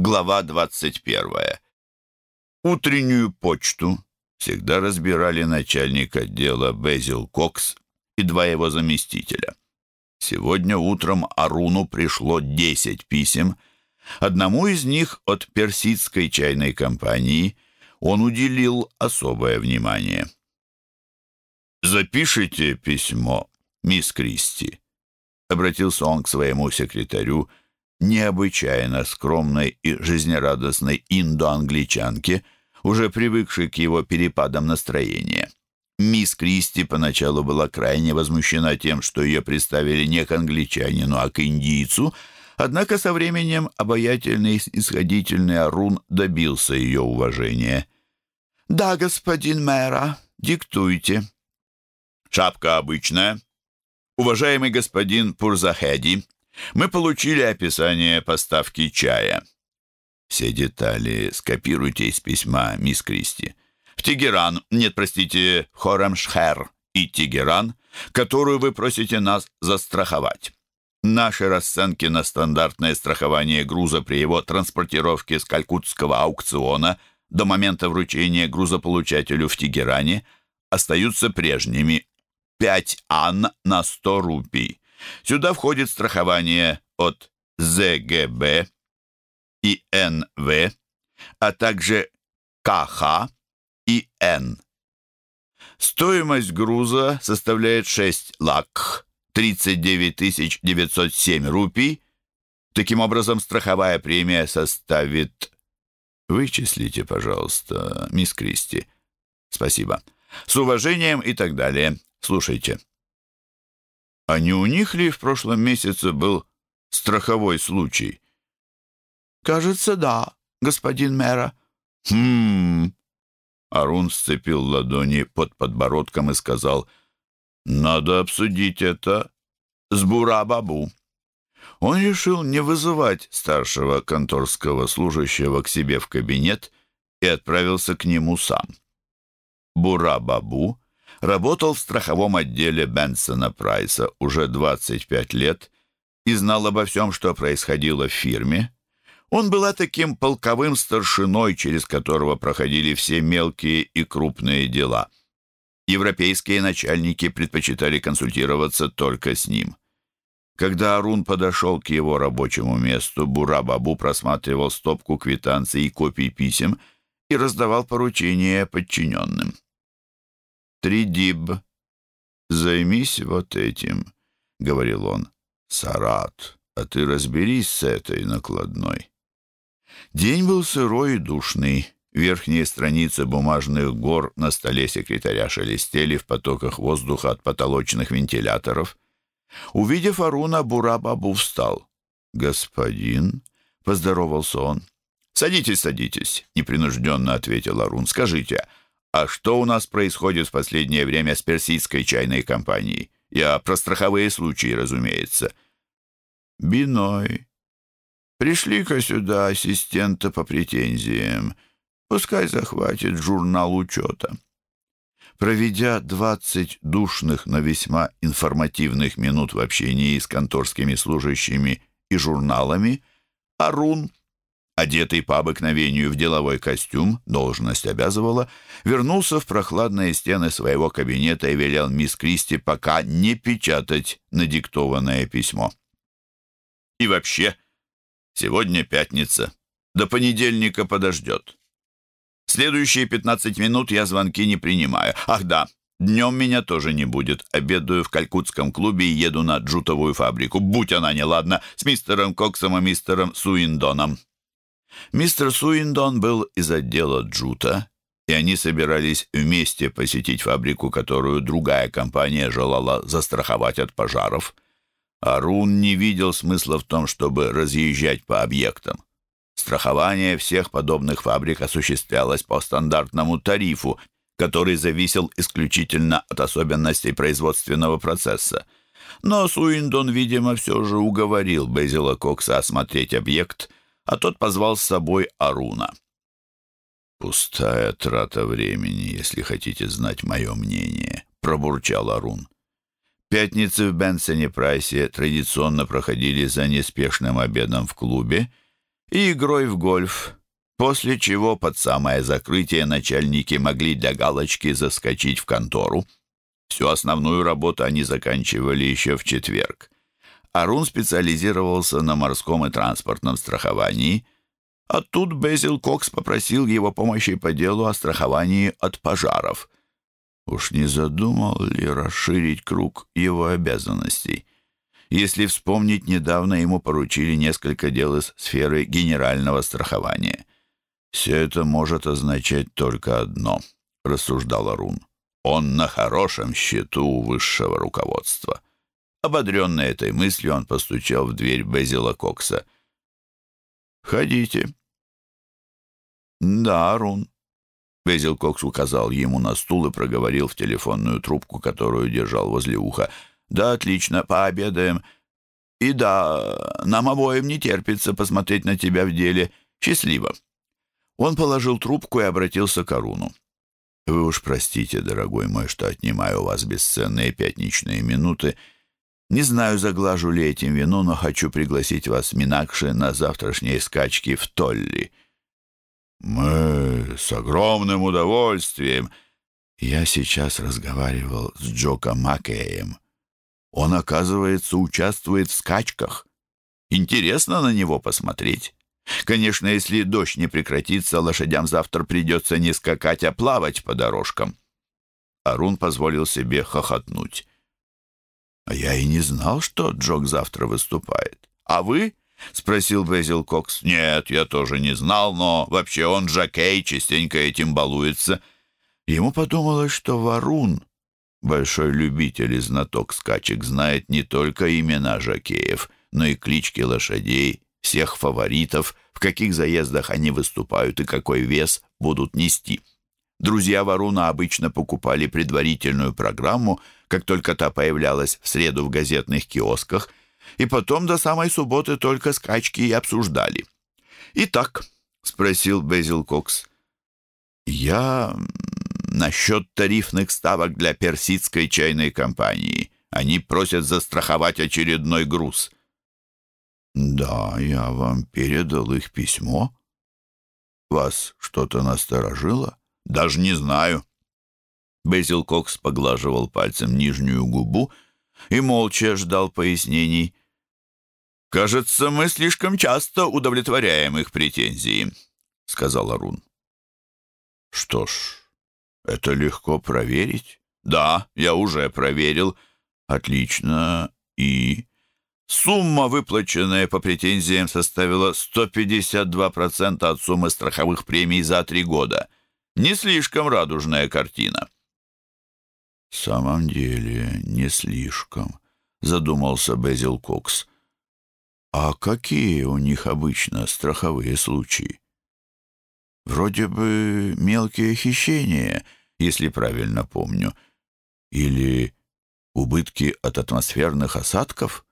Глава 21. Утреннюю почту всегда разбирали начальник отдела Безил Кокс и два его заместителя. Сегодня утром Аруну пришло 10 писем. Одному из них от персидской чайной компании он уделил особое внимание. «Запишите письмо, мисс Кристи», — обратился он к своему секретарю, — необычайно скромной и жизнерадостной индоангличанке, уже привыкшей к его перепадам настроения. Мисс Кристи поначалу была крайне возмущена тем, что ее представили не к англичанину, а к индийцу, однако со временем обаятельный и исходительный Арун добился ее уважения. «Да, господин мэра, диктуйте». «Шапка обычная. Уважаемый господин Пурзахеди, мы получили описание поставки чая. Все детали скопируйте из письма мисс Кристи. В Тегеран, нет, простите, Хорамшхер и Тегеран, которую вы просите нас застраховать. Наши расценки на стандартное страхование груза при его транспортировке с калькутского аукциона до момента вручения грузополучателю в Тегеране остаются прежними. 5 ан на 100 рупий. Сюда входит страхование от ЗГБ и НВ, а также КХ и Н. Стоимость груза составляет 6 лак, 39 907 рупий. Таким образом, страховая премия составит... Вычислите, пожалуйста, мисс Кристи. Спасибо. С уважением и так далее. Слушайте. А не у них ли в прошлом месяце был страховой случай? Кажется, да, господин мэра. Хм. Арун сцепил ладони под подбородком и сказал, «Надо обсудить это с Бурабабу». Он решил не вызывать старшего конторского служащего к себе в кабинет и отправился к нему сам. Бурабабу работал в страховом отделе Бенсона Прайса уже 25 лет и знал обо всем, что происходило в фирме. Он был таким полковым старшиной, через которого проходили все мелкие и крупные дела. Европейские начальники предпочитали консультироваться только с ним. Когда Арун подошел к его рабочему месту, Бура-Бабу просматривал стопку квитанций и копий писем и раздавал поручения подчиненным. Тридиб, займись вот этим», — говорил он. «Сарат, а ты разберись с этой накладной». День был сырой и душный. Верхние страницы бумажных гор на столе секретаря шелестели в потоках воздуха от потолочных вентиляторов. Увидев Аруна, Бурабабу встал. «Господин?» — поздоровался он. «Садитесь, садитесь», — непринужденно ответил Арун. «Скажите, а что у нас происходит в последнее время с персидской чайной компанией? Я про страховые случаи, разумеется. Биной. Пришли-ка сюда ассистента по претензиям. Пускай захватит журнал учета. Проведя двадцать душных, но весьма информативных минут в общении с конторскими служащими и журналами, Арун одетый по обыкновению в деловой костюм, должность обязывала, вернулся в прохладные стены своего кабинета и велел мисс Кристи пока не печатать надиктованное письмо. И вообще, сегодня пятница, до понедельника подождет. Следующие пятнадцать минут я звонки не принимаю. Ах да, днем меня тоже не будет. Обедаю в калькутском клубе и еду на джутовую фабрику. Будь она неладна, с мистером Коксом и мистером Суиндоном. Мистер Суиндон был из отдела Джута, и они собирались вместе посетить фабрику, которую другая компания желала застраховать от пожаров. Арун не видел смысла в том, чтобы разъезжать по объектам. Страхование всех подобных фабрик осуществлялось по стандартному тарифу, который зависел исключительно от особенностей производственного процесса. Но Суиндон, видимо, все же уговорил Безила Кокса осмотреть объект – а тот позвал с собой Аруна. «Пустая трата времени, если хотите знать мое мнение», — пробурчал Арун. Пятницы в Бенсоне Прайсе традиционно проходили за неспешным обедом в клубе, и игрой в гольф, после чего под самое закрытие начальники могли для галочки заскочить в контору. Всю основную работу они заканчивали еще в четверг. Арун специализировался на морском и транспортном страховании, а тут Безил Кокс попросил его помощи по делу о страховании от пожаров. Уж не задумал ли расширить круг его обязанностей? Если вспомнить, недавно ему поручили несколько дел из сферы генерального страхования. «Все это может означать только одно», — рассуждал Арун. «Он на хорошем счету высшего руководства». Ободренный этой мыслью, он постучал в дверь Безила Кокса. «Входите». «Да, Арун». Безил Кокс указал ему на стул и проговорил в телефонную трубку, которую держал возле уха. «Да, отлично, пообедаем. И да, нам обоим не терпится посмотреть на тебя в деле. Счастливо». Он положил трубку и обратился к Аруну. «Вы уж простите, дорогой мой, что отнимаю у вас бесценные пятничные минуты. Не знаю, заглажу ли этим вину, но хочу пригласить вас, Минакши, на завтрашние скачки в Толли». «Мы с огромным удовольствием...» Я сейчас разговаривал с Джока Макеем. Он, оказывается, участвует в скачках. Интересно на него посмотреть. Конечно, если дождь не прекратится, лошадям завтра придется не скакать, а плавать по дорожкам. Арун позволил себе хохотнуть. А я и не знал, что Джок завтра выступает. А вы? — спросил Безил Кокс. «Нет, я тоже не знал, но вообще он Джакей, частенько этим балуется». Ему подумалось, что Варун, большой любитель и знаток скачек, знает не только имена Жакеев, но и клички лошадей, всех фаворитов, в каких заездах они выступают и какой вес будут нести. Друзья Варуна обычно покупали предварительную программу, как только та появлялась в среду в газетных киосках, и потом до самой субботы только скачки и обсуждали. «Итак», — спросил Безил Кокс, — «я насчет тарифных ставок для персидской чайной компании. Они просят застраховать очередной груз». «Да, я вам передал их письмо. Вас что-то насторожило?» «Даже не знаю». Безил Кокс поглаживал пальцем нижнюю губу и молча ждал пояснений. «Кажется, мы слишком часто удовлетворяем их претензии», — сказал Арун. «Что ж, это легко проверить?» «Да, я уже проверил». «Отлично. И...» Сумма, выплаченная по претензиям, составила 152% от суммы страховых премий за три года. Не слишком радужная картина. «В самом деле, не слишком», — задумался Безил Кокс. «А какие у них обычно страховые случаи?» «Вроде бы мелкие хищения, если правильно помню, или убытки от атмосферных осадков?»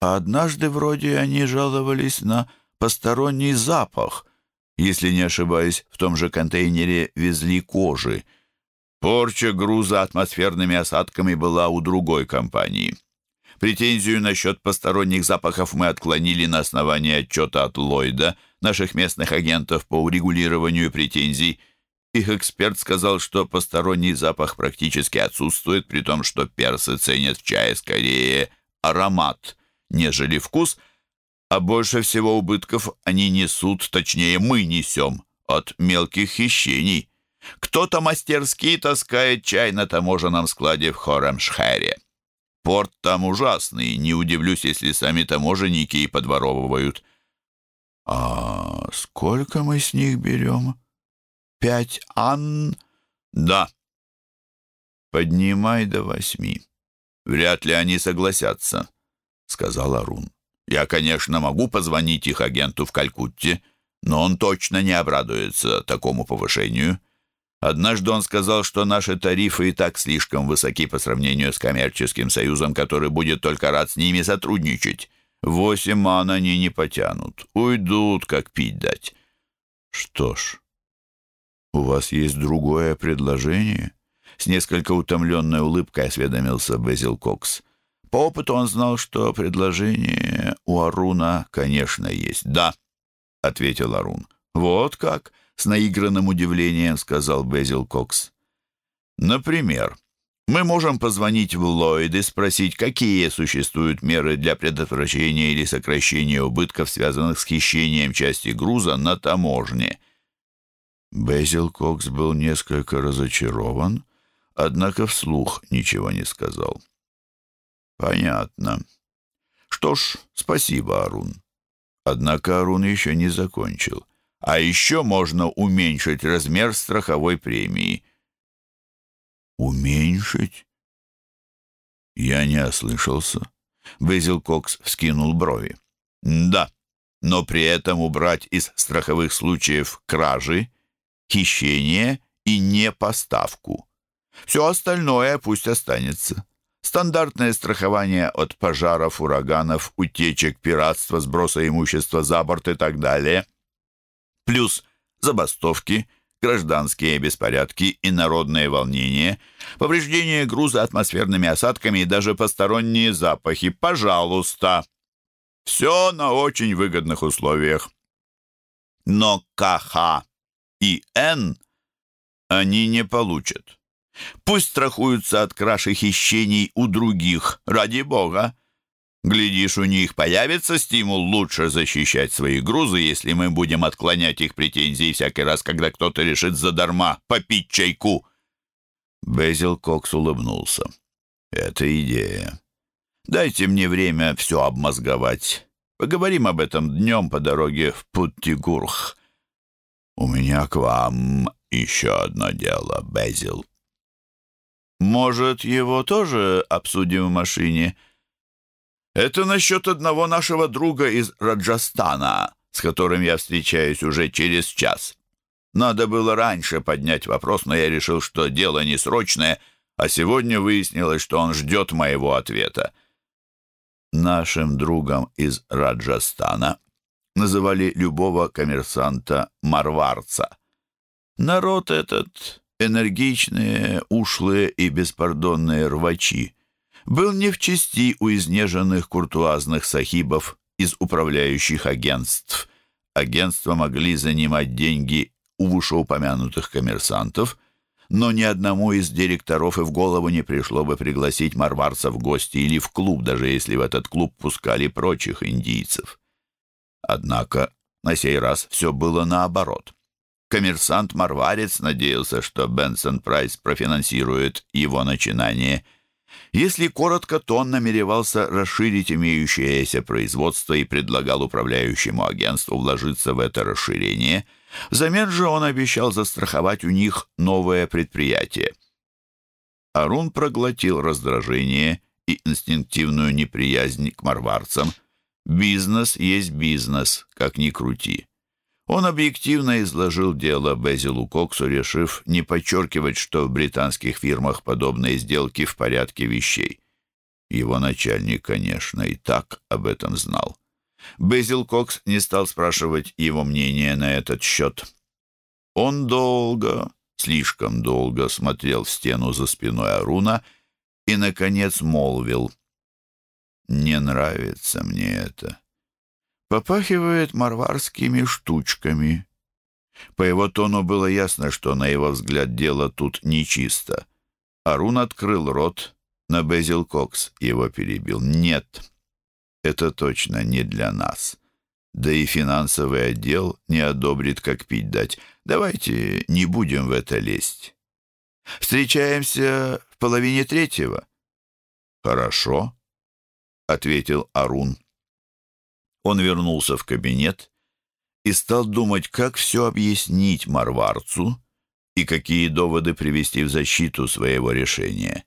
А однажды вроде они жаловались на посторонний запах. Если не ошибаюсь, в том же контейнере везли кожи. Порча груза атмосферными осадками была у другой компании. Претензию насчет посторонних запахов мы отклонили на основании отчета от Ллойда, наших местных агентов по урегулированию претензий. Их эксперт сказал, что посторонний запах практически отсутствует, при том, что персы ценят в чае скорее аромат – нежели вкус, а больше всего убытков они несут, точнее мы несем, от мелких хищений. Кто-то мастерски таскает чай на таможенном складе в Хоремшхере. Порт там ужасный, не удивлюсь, если сами таможенники и подворовывают. А сколько мы с них берем? Пять ан? Да. Поднимай до восьми. Вряд ли они согласятся. — сказал Арун. «Я, конечно, могу позвонить их агенту в Калькутте, но он точно не обрадуется такому повышению. Однажды он сказал, что наши тарифы и так слишком высоки по сравнению с коммерческим союзом, который будет только рад с ними сотрудничать. Восемь ман они не потянут, уйдут, как пить дать». «Что ж, у вас есть другое предложение?» С несколько утомленной улыбкой осведомился Безил Кокс. По опыту он знал, что предложение у Аруна, конечно, есть. Да, ответил Арун. «Вот как?» — с наигранным удивлением сказал Безил Кокс. «Например, мы можем позвонить в Ллойд и спросить, какие существуют меры для предотвращения или сокращения убытков, связанных с хищением части груза на таможне». Безил Кокс был несколько разочарован, однако вслух ничего не сказал. «Понятно. Что ж, спасибо, Арун. Однако Арун еще не закончил. А еще можно уменьшить размер страховой премии. Уменьшить? Я не ослышался. Безил Кокс вскинул брови. Да, но при этом убрать из страховых случаев кражи, хищение и непоставку. Все остальное пусть останется. Стандартное страхование от пожаров, ураганов, утечек, пиратства, сброса имущества за борт и так далее. Плюс забастовки, гражданские беспорядки и народные волнения, повреждение груза атмосферными осадками и даже посторонние запахи. Пожалуйста. Все на очень выгодных условиях. Но КХ и Н они не получат. Пусть страхуются от краж и хищений у других, ради бога. Глядишь, у них появится стимул лучше защищать свои грузы, если мы будем отклонять их претензии всякий раз, когда кто-то решит задарма попить чайку». Безил Кокс улыбнулся. «Это идея. Дайте мне время все обмозговать. Поговорим об этом днем по дороге в Путтигурх. У меня к вам еще одно дело, Безил». «Может, его тоже обсудим в машине?» «Это насчет одного нашего друга из Раджастана, с которым я встречаюсь уже через час. Надо было раньше поднять вопрос, но я решил, что дело не срочное, а сегодня выяснилось, что он ждет моего ответа». Нашим другом из Раджастана называли любого коммерсанта Марварца. Народ этот энергичные, ушлые и беспардонные рвачи, был не в чести у изнеженных куртуазных сахибов из управляющих агентств. Агентства могли занимать деньги у вышеупомянутых коммерсантов, но ни одному из директоров и в голову не пришло бы пригласить марварца в гости или в клуб, даже если в этот клуб пускали прочих индийцев. Однако на сей раз все было наоборот. Коммерсант-марварец надеялся, что Бенсон Прайс профинансирует его начинание. Если коротко, то он намеревался расширить имеющееся производство и предлагал управляющему агентству вложиться в это расширение. Взамен же он обещал застраховать у них новое предприятие. Арун проглотил раздражение и инстинктивную неприязнь к марварцам. Бизнес есть бизнес, как ни крути. Он объективно изложил дело Безилу Коксу, решив не подчеркивать, что в британских фирмах подобные сделки в порядке вещей. Его начальник, конечно, и так об этом знал. Безил Кокс не стал спрашивать его мнения на этот счет. Он долго, слишком долго смотрел в стену за спиной Аруна и, наконец, молвил. «Не нравится мне это. Попахивает марварскими штучками. По его тону было ясно, что, на его взгляд, дело тут нечисто. Арун открыл рот, но Безил Кокс его перебил. «Нет, это точно не для нас. Да и финансовый отдел не одобрит, как пить дать. Давайте не будем в это лезть. Встречаемся в половине третьего». «Хорошо», — ответил Арун. Он вернулся в кабинет и стал думать, как все объяснить Марварцу и какие доводы привести в защиту своего решения.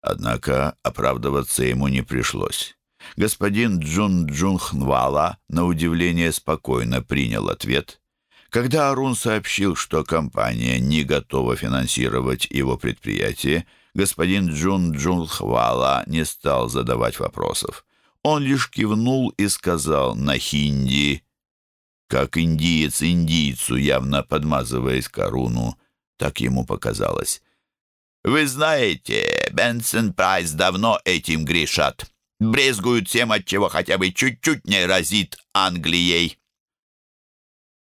Однако оправдываться ему не пришлось. Господин Джун Джунхнвала на удивление спокойно принял ответ. Когда Арун сообщил, что компания не готова финансировать его предприятие, господин Джун Джунхвала не стал задавать вопросов. Он лишь кивнул и сказал на хинди, как индиец индийцу, явно подмазываясь коруну, так ему показалось. «Вы знаете, Бенсон Прайс давно этим грешат. Брезгуют всем, от чего хотя бы чуть-чуть не разит Англией».